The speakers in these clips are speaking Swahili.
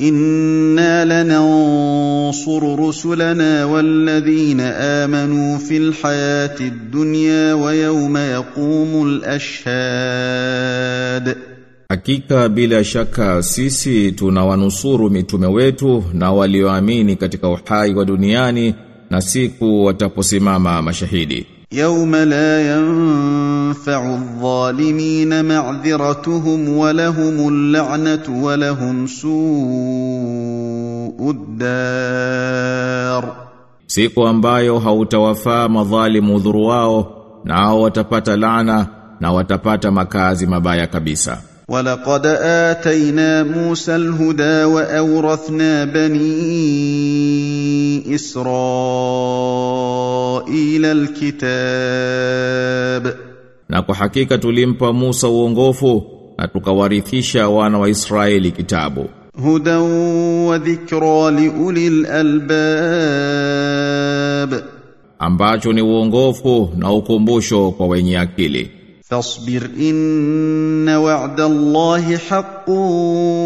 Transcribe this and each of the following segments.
انا لننصر رسلنا والذين امنوا في الحياه الدنيا ويوم يقوم الاشهاد Hakika bila shaka sisi tunawanusuru mitume wetu na walioamini katika uhai wa duniani na siku wataposimama mashahidi. يوم لا ينفع الظالمين معذرتهم ولهم اللعنة ولهم سوء الدار. سيكو أمبايو هاو توفا مظالم ذرواو ناو تبات لعنة ناو تبات مكازي مبايا كبيسة ولقد آتينا موسى الهدى وأورثنا بني إسرائيل. الكتاب Na kwa hakika tulimpa Musa uongofu na tukawarithisha wana wa Israeli kitabu. هدى وذكرى لأولي الألباب ambacho ni uongofu na ukumbusho kwa wenye akili. فاصبر إن وعد الله حق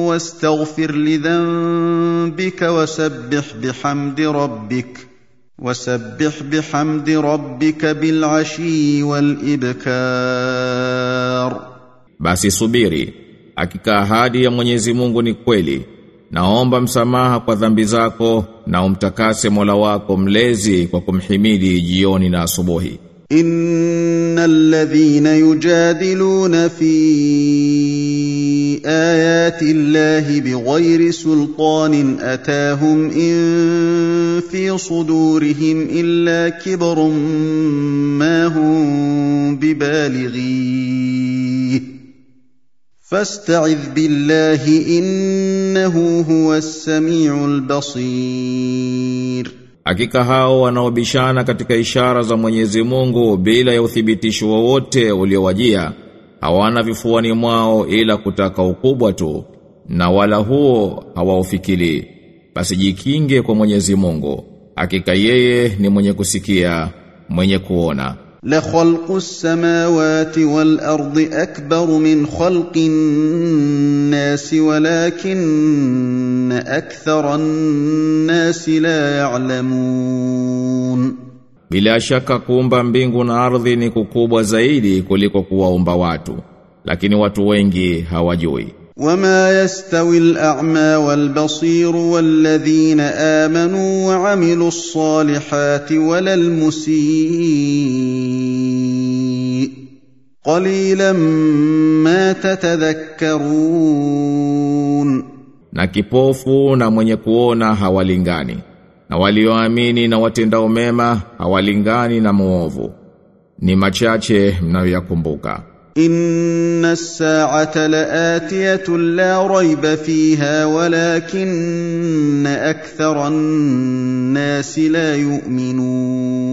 واستغفر لذنبك وسبح بحمد ربك وسبح بحمد ربك بالعشي والإبكار Basi subiri, hakika ahadi ya Mwenyezi Mungu ni kweli. Naomba msamaha kwa dhambi zako na umtakase Mola wako mlezi kwa kumhimidi jioni na asubuhi. إن الذين يجادلون في آيات الله بغير سلطان أتاهم إن في صدورهم إلا كبر ما هم ببالغيه فاستعذ بالله إنه هو السميع البصير Hakika hao wanaobishana katika ishara za Mwenyezi Mungu bila ya uthibitisho wowote uliowajia hawana vifuani mwao ila kutaka ukubwa tu na wala huo hawaufikili basi jikinge kwa Mwenyezi Mungu. Hakika yeye ni mwenye kusikia mwenye kuona. La khalqu samawati wal ardi akbar min khalqi nasi walakin akthara nasi la ya'lamun. bila shaka kuumba mbingu na ardhi ni kukubwa zaidi kuliko kuwaumba watu lakini watu wengi hawajui وما يستوي الاعمى والبصير والذين امنوا وعملوا الصالحات ولا المسيء قليلا ما تتذكرون na kipofu na mwenye kuona hawalingani Na walioamini na watendao mema hawalingani na muovu. Ni machache mnayoyakumbuka. Inna as-sa'ata la'atiyatun la rayba fiha walakinna akthara an-nasi la yu'minun.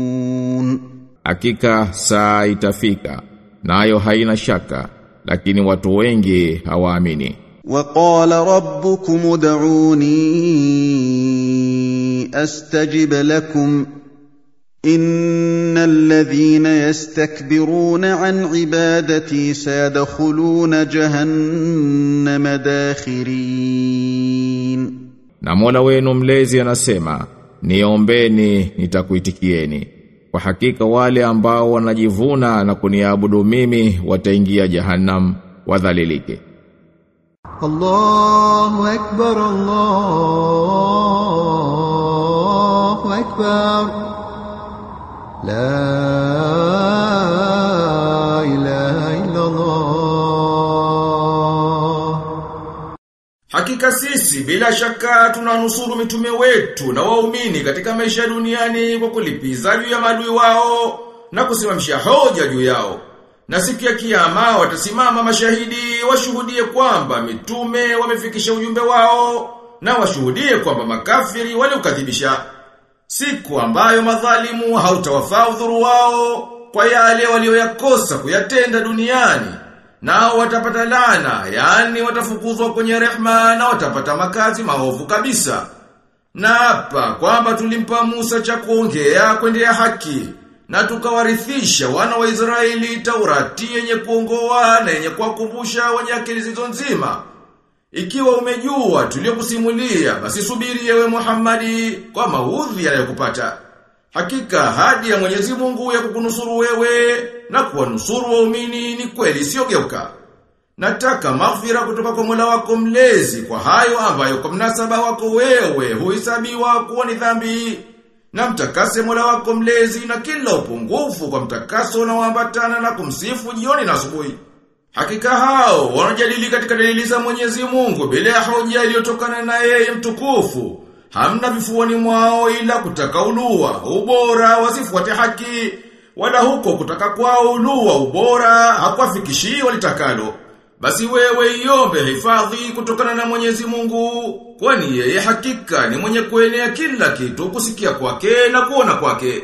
Hakika saa itafika nayo haina shaka lakini watu wengi hawaamini. وقال ربكم ادعوني استجب لكم ان الذين يستكبرون عن عبادتي سيدخلون جهنم داخرين na Mola wenu mlezi anasema niombeni nitakuitikieni kwa hakika wale ambao wanajivuna na kuniabudu mimi wataingia jahannam wadhalilike الله أكبر الله أكبر لا إله إلا الله Hakika sisi bila shaka tunanusuru mitume wetu na waumini katika maisha duniani kwa kulipiza juu ya maadui wao na kusimamisha hoja juu yao. Na siku ya kiyama watasimama mashahidi washuhudie kwamba mitume wamefikisha ujumbe wao na washuhudie kwamba makafiri waliukadhibisha. Siku ambayo madhalimu hautawafaa udhuru wao kwa yale walioyakosa kuyatenda duniani. Nao watapata lana yani watafukuzwa kwenye rehma na watapata makazi maovu kabisa. Na hapa kwamba tulimpa Musa cha kuongea kwendea haki na tukawarithisha wana wa Israeli Taurati yenye kuongoa na yenye kuwakumbusha wenye akili zilizo nzima. Ikiwa umejua tuliyokusimulia, basi subiri yewe Muhammadi kwa maudhi yanayokupata. Hakika hadi ya Mwenyezi Mungu ya kukunusuru wewe na kuwanusuru waumini ni kweli siyogeuka. Nataka maghfira kutoka kwa Mola wako mlezi kwa hayo ambayo kwa mnasaba wako wewe huhesabiwa kuwa ni dhambi. Na mtakase Mola wako mlezi na kila upungufu kwa mtakaso unaoambatana na kumsifu jioni na asubuhi. Hakika hao wanajadili katika dalili za Mwenyezi Mungu bila ya hoja iliyotokana na yeye mtukufu. Hamna vifuani mwao ila kutaka ulua, ubora wasifuate haki, wala huko kutaka kwao ulua, ubora hakuwafikishii walitakalo. Basi wewe iombe hifadhi kutokana na Mwenyezi Mungu, kwani yeye hakika ni mwenye kuenea kila kitu kusikia kwake na kuona kwake.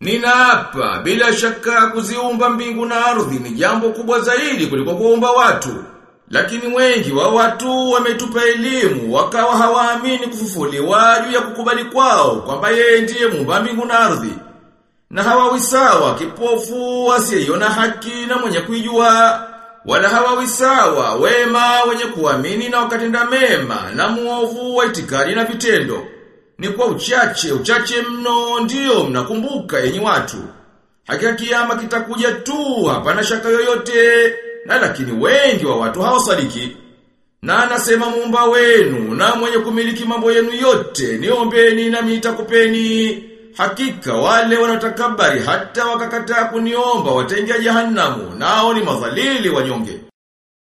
Ninaapa bila shaka kuziumba mbingu na ardhi ni jambo kubwa zaidi kuliko kuumba watu. Lakini wengi wa watu wametupa elimu wakawa hawaamini kufufuliwa juu ya kukubali kwao kwamba yeye ndiye muumba mbingu na ardhi. Na hawawi sawa kipofu asiyeiona haki na mwenye kuijua wala hawawi sawa wema wenye kuamini na wakatenda mema na muovu wa itikadi na vitendo. Ni kwa uchache, uchache mno ndio mnakumbuka enyi watu. Hakika kiyama kitakuja tu, hapana shaka yoyote, na lakini wengi wa watu hawasadiki. Na anasema muumba wenu na mwenye kumiliki mambo yenu yote, niombeni na nitakupeni. Hakika wale wanaotakabari hata wakakataa kuniomba wataingia jehanamu, nao ni madhalili wanyonge.